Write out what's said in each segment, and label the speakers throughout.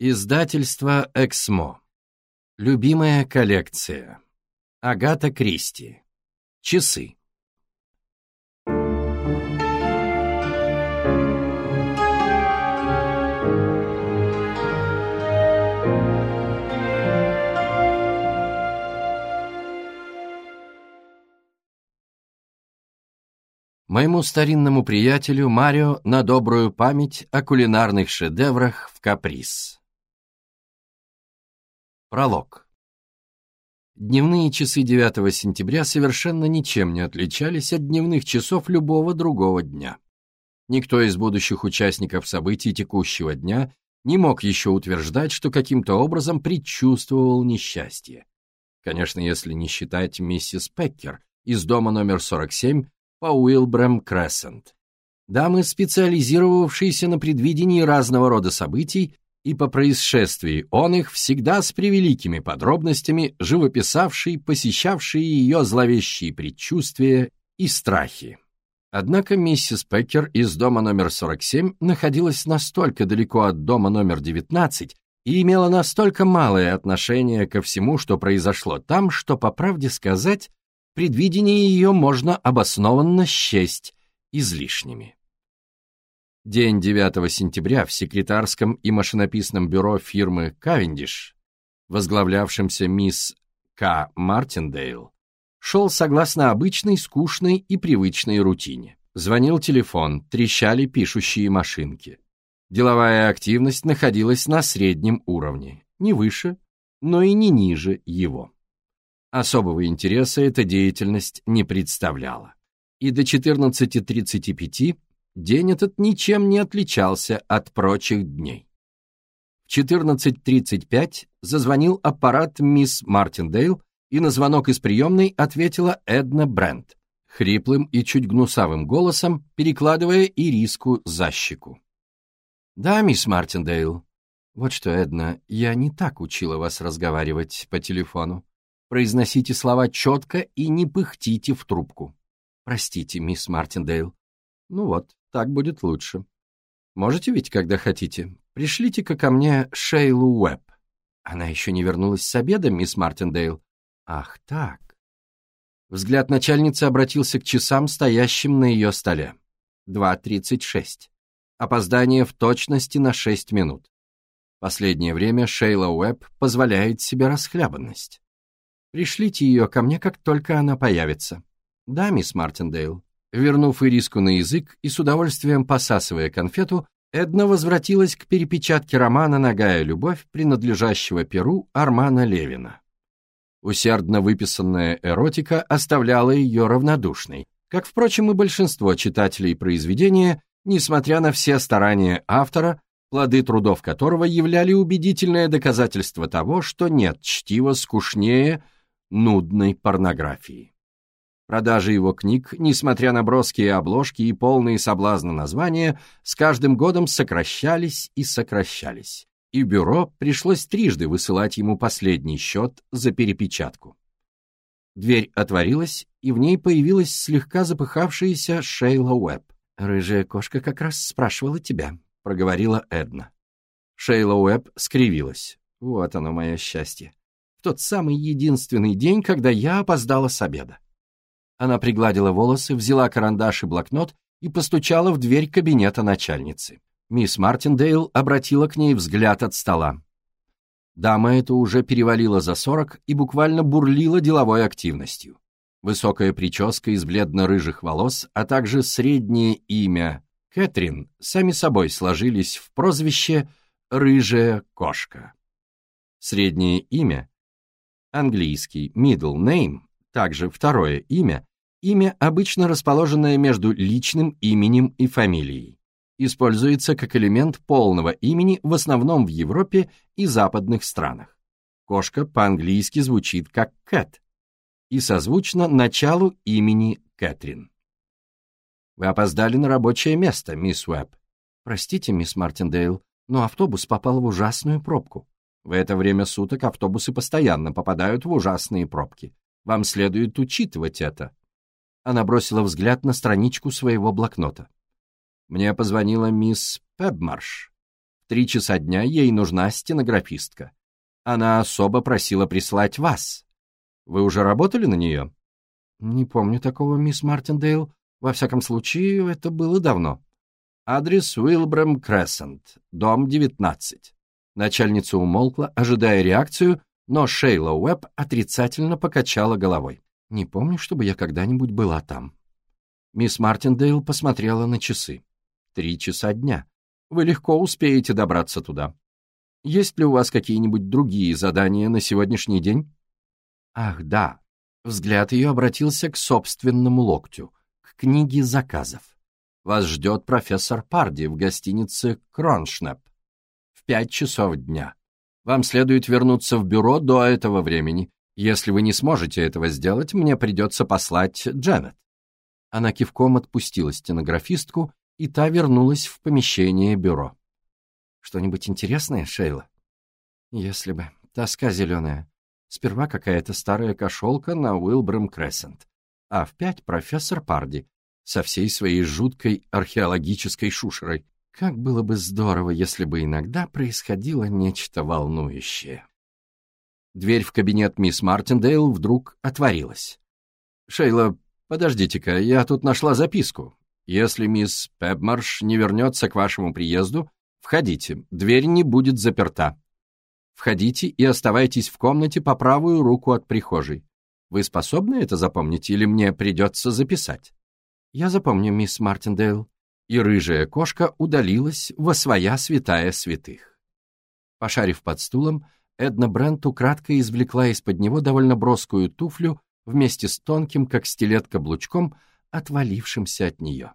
Speaker 1: Издательство «Эксмо». Любимая коллекция. Агата Кристи. Часы. Моему старинному приятелю Марио на добрую память о кулинарных шедеврах в Каприз. Пролог. Дневные часы 9 сентября совершенно ничем не отличались от дневных часов любого другого дня. Никто из будущих участников событий текущего дня не мог еще утверждать, что каким-то образом предчувствовал несчастье. Конечно, если не считать миссис Пеккер из дома номер 47 по Уилбрэм Крессент. Дамы, специализировавшиеся на предвидении разного рода событий, и по происшествии он их всегда с превеликими подробностями живописавший, посещавшие ее зловещие предчувствия и страхи. Однако миссис Пекер из дома номер 47 находилась настолько далеко от дома номер 19 и имела настолько малое отношение ко всему, что произошло там, что, по правде сказать, предвидение ее можно обоснованно счесть излишними. День 9 сентября в секретарском и машинописном бюро фирмы «Кавендиш», возглавлявшемся мисс К. Мартиндейл, шел согласно обычной, скучной и привычной рутине. Звонил телефон, трещали пишущие машинки. Деловая активность находилась на среднем уровне, не выше, но и не ниже его. Особого интереса эта деятельность не представляла. И до 14.35 день этот ничем не отличался от прочих дней. В 14.35 зазвонил аппарат мисс Мартиндейл, и на звонок из приемной ответила Эдна Брент, хриплым и чуть гнусавым голосом, перекладывая ириску за щеку. «Да, мисс Мартиндейл. Вот что, Эдна, я не так учила вас разговаривать по телефону. Произносите слова четко и не пыхтите в трубку. Простите, мисс Мартиндейл. Ну вот, так будет лучше. Можете ведь, когда хотите. Пришлите-ка ко мне Шейлу Уэбб. Она еще не вернулась с обеда, мисс Мартиндейл. Ах, так. Взгляд начальницы обратился к часам, стоящим на ее столе. 2.36. Опоздание в точности на 6 минут. Последнее время Шейла Уэбб позволяет себе расхлябанность. Пришлите ее ко мне, как только она появится. Да, мисс Мартиндейл. Вернув ириску на язык и с удовольствием посасывая конфету, Эдна возвратилась к перепечатке романа «Нагая любовь», принадлежащего Перу Армана Левина. Усердно выписанная эротика оставляла ее равнодушной, как, впрочем, и большинство читателей произведения, несмотря на все старания автора, плоды трудов которого являли убедительное доказательство того, что нет чтива скучнее нудной порнографии. Продажи его книг, несмотря на броские обложки и полные соблазна названия, с каждым годом сокращались и сокращались, и бюро пришлось трижды высылать ему последний счет за перепечатку. Дверь отворилась, и в ней появилась слегка запыхавшаяся Шейла Уэбб. «Рыжая кошка как раз спрашивала тебя», — проговорила Эдна. Шейла Уэбб скривилась. «Вот оно мое счастье. В тот самый единственный день, когда я опоздала с обеда». Она пригладила волосы, взяла карандаш и блокнот и постучала в дверь кабинета начальницы. Мисс Мартиндейл обратила к ней взгляд от стола. Дама эта уже перевалила за сорок и буквально бурлила деловой активностью. Высокая прическа из бледно-рыжих волос, а также среднее имя Кэтрин сами собой сложились в прозвище «рыжая кошка». Среднее имя, английский middle name, также второе имя, Имя, обычно расположенное между личным именем и фамилией. Используется как элемент полного имени в основном в Европе и западных странах. Кошка по-английски звучит как Кэт и созвучно началу имени Кэтрин. Вы опоздали на рабочее место, мисс Уэбб. Простите, мисс Мартиндейл, но автобус попал в ужасную пробку. В это время суток автобусы постоянно попадают в ужасные пробки. Вам следует учитывать это. Она бросила взгляд на страничку своего блокнота. Мне позвонила мисс Пебмарш. три часа дня ей нужна стенографистка. Она особо просила прислать вас. Вы уже работали на нее? Не помню такого, мисс Мартиндейл. Во всяком случае, это было давно. Адрес Уилбрэм Крессент, дом 19. Начальница умолкла, ожидая реакцию, но Шейла Уэбб отрицательно покачала головой. «Не помню, чтобы я когда-нибудь была там». Мисс Мартиндейл посмотрела на часы. «Три часа дня. Вы легко успеете добраться туда. Есть ли у вас какие-нибудь другие задания на сегодняшний день?» «Ах, да». Взгляд ее обратился к собственному локтю, к книге заказов. «Вас ждет профессор Парди в гостинице Кроншнеп в пять часов дня. Вам следует вернуться в бюро до этого времени. Если вы не сможете этого сделать, мне придется послать Дженнет». Она кивком отпустила стенографистку, и та вернулась в помещение бюро. «Что-нибудь интересное, Шейла?» «Если бы. Тоска зеленая. Сперва какая-то старая кошелка на Уилбрам Крессент, а в пять профессор Парди со всей своей жуткой археологической шушерой. Как было бы здорово, если бы иногда происходило нечто волнующее. Дверь в кабинет мисс Мартиндейл вдруг отворилась. «Шейла, подождите-ка, я тут нашла записку. Если мисс Пебмарш не вернется к вашему приезду, входите, дверь не будет заперта. Входите и оставайтесь в комнате по правую руку от прихожей. Вы способны это запомнить или мне придется записать?» «Я запомню, мисс Мартиндейл», и рыжая кошка удалилась во своя святая святых. Пошарив под стулом, Эдна Брент украдкой извлекла из-под него довольно броскую туфлю вместе с тонким, как стилет, каблучком, отвалившимся от нее.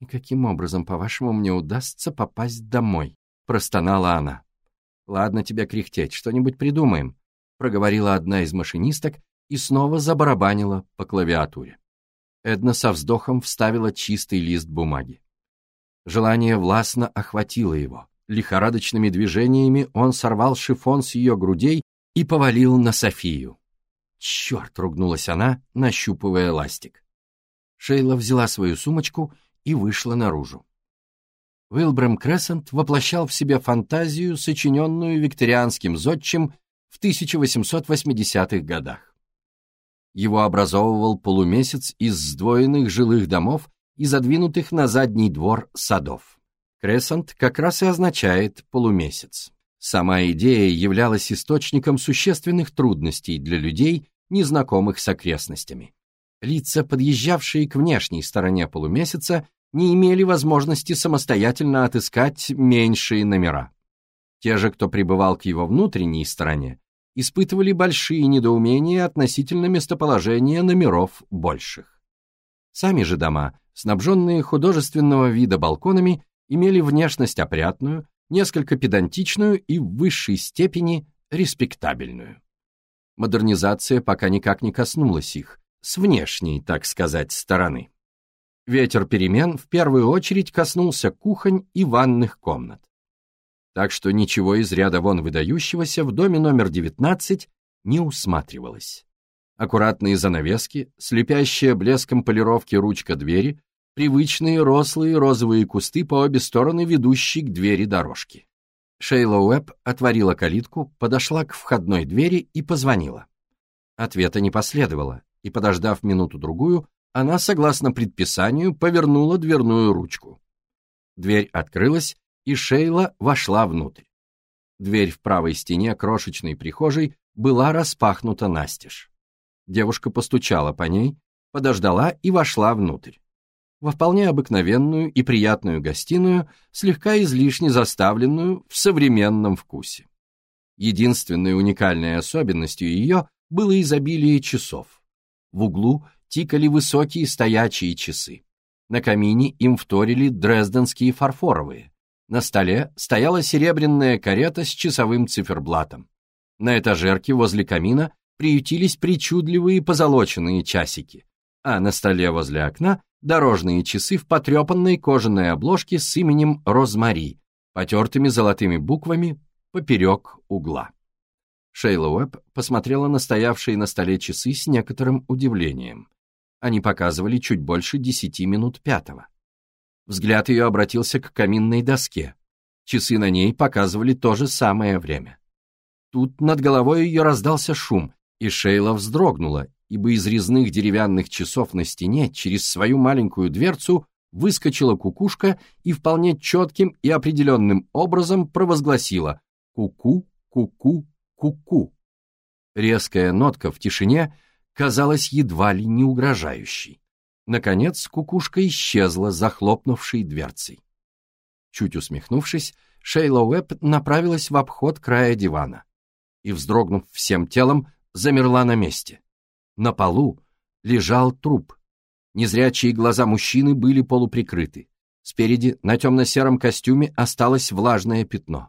Speaker 1: «И каким образом, по-вашему, мне удастся попасть домой?» — простонала она. «Ладно тебе кряхтеть, что-нибудь придумаем», — проговорила одна из машинисток и снова забарабанила по клавиатуре. Эдна со вздохом вставила чистый лист бумаги. Желание властно охватило его. Лихорадочными движениями он сорвал шифон с ее грудей и повалил на Софию. «Черт!» — ругнулась она, нащупывая ластик. Шейла взяла свою сумочку и вышла наружу. Уилбрэм Крессент воплощал в себе фантазию, сочиненную викторианским зодчим в 1880-х годах. Его образовывал полумесяц из сдвоенных жилых домов и задвинутых на задний двор садов. Кресант как раз и означает полумесяц. Сама идея являлась источником существенных трудностей для людей, незнакомых с окрестностями. Лица, подъезжавшие к внешней стороне полумесяца, не имели возможности самостоятельно отыскать меньшие номера. Те же, кто пребывал к его внутренней стороне, испытывали большие недоумения относительно местоположения номеров больших. Сами же дома, снабженные художественного вида балконами, имели внешность опрятную, несколько педантичную и в высшей степени респектабельную. Модернизация пока никак не коснулась их, с внешней, так сказать, стороны. Ветер перемен в первую очередь коснулся кухонь и ванных комнат так что ничего из ряда вон выдающегося в доме номер 19 не усматривалось. Аккуратные занавески, слепящая блеском полировки ручка двери, привычные рослые розовые кусты по обе стороны ведущей к двери дорожки. Шейла Уэбб отворила калитку, подошла к входной двери и позвонила. Ответа не последовало, и, подождав минуту-другую, она, согласно предписанию, повернула дверную ручку. Дверь открылась, и Шейла вошла внутрь. Дверь в правой стене крошечной прихожей была распахнута настежь. Девушка постучала по ней, подождала и вошла внутрь. Во вполне обыкновенную и приятную гостиную, слегка излишне заставленную в современном вкусе. Единственной уникальной особенностью ее было изобилие часов. В углу тикали высокие стоячие часы. На камине им вторили дрезденские фарфоровые. На столе стояла серебряная карета с часовым циферблатом. На этажерке возле камина приютились причудливые позолоченные часики, а на столе возле окна дорожные часы в потрепанной кожаной обложке с именем Розмари, потертыми золотыми буквами поперек угла. Шейла Уэбб посмотрела на стоявшие на столе часы с некоторым удивлением. Они показывали чуть больше десяти минут пятого. Взгляд ее обратился к каминной доске. Часы на ней показывали то же самое время. Тут над головой ее раздался шум, и Шейла вздрогнула, ибо из резных деревянных часов на стене через свою маленькую дверцу выскочила кукушка и вполне четким и определенным образом провозгласила «ку-ку, ку-ку, ку-ку». Резкая нотка в тишине казалась едва ли не угрожающей. Наконец кукушка исчезла, захлопнувшей дверцей. Чуть усмехнувшись, Шейла Уэбб направилась в обход края дивана и, вздрогнув всем телом, замерла на месте. На полу лежал труп. Незрячие глаза мужчины были полуприкрыты. Спереди на темно-сером костюме осталось влажное пятно.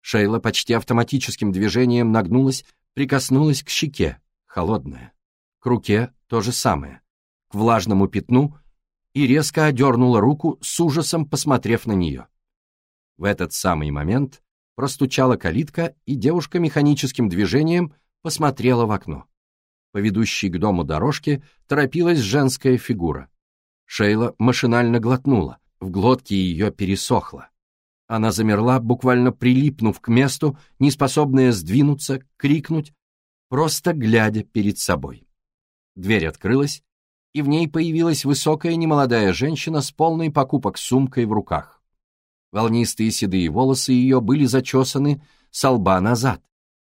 Speaker 1: Шейла почти автоматическим движением нагнулась, прикоснулась к щеке, холодная. К руке то же самое, к влажному пятну и резко одернула руку, с ужасом посмотрев на нее. В этот самый момент простучала калитка, и девушка механическим движением посмотрела в окно. По ведущей к дому дорожке торопилась женская фигура. Шейла машинально глотнула, в глотке ее пересохло. Она замерла, буквально прилипнув к месту, неспособная сдвинуться, крикнуть, просто глядя перед собой. Дверь открылась, и в ней появилась высокая немолодая женщина с полной покупок сумкой в руках. Волнистые седые волосы ее были зачесаны со лба назад.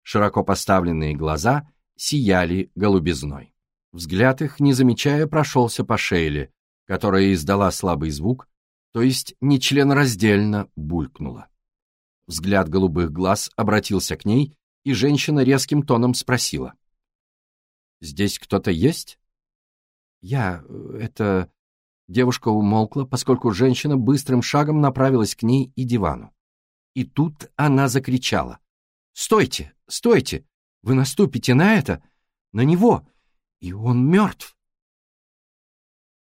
Speaker 1: Широко поставленные глаза сияли голубизной. Взгляд их, не замечая, прошелся по Шейле, которая издала слабый звук, то есть нечленораздельно булькнула. Взгляд голубых глаз обратился к ней, и женщина резким тоном спросила. «Здесь кто-то есть?» «Я... это...» Девушка умолкла, поскольку женщина быстрым шагом направилась к ней и дивану. И тут она закричала. «Стойте! Стойте! Вы наступите на это! На него! И он мертв!»